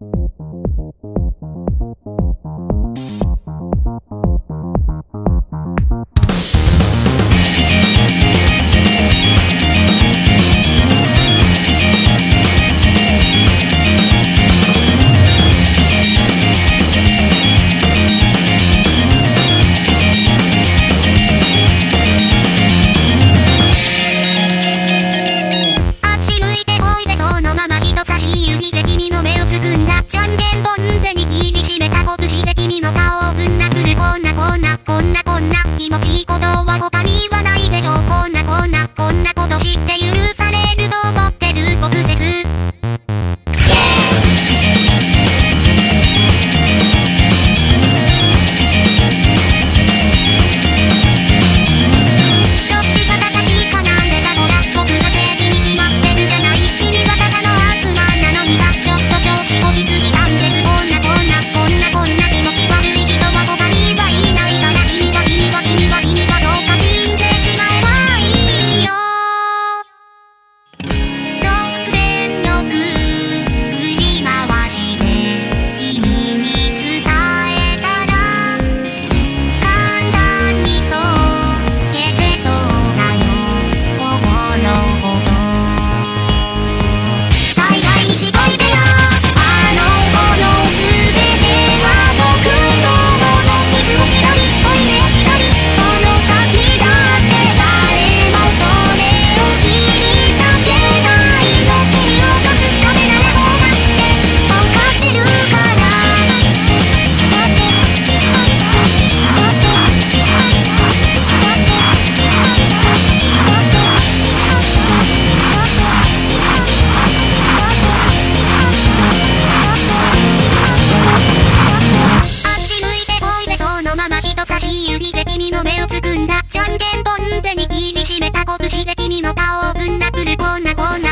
you. しい指で君の目をつくんだ。じゃんけんぽんで握りしめた拳で君の顔をぶん殴る。こんなこんな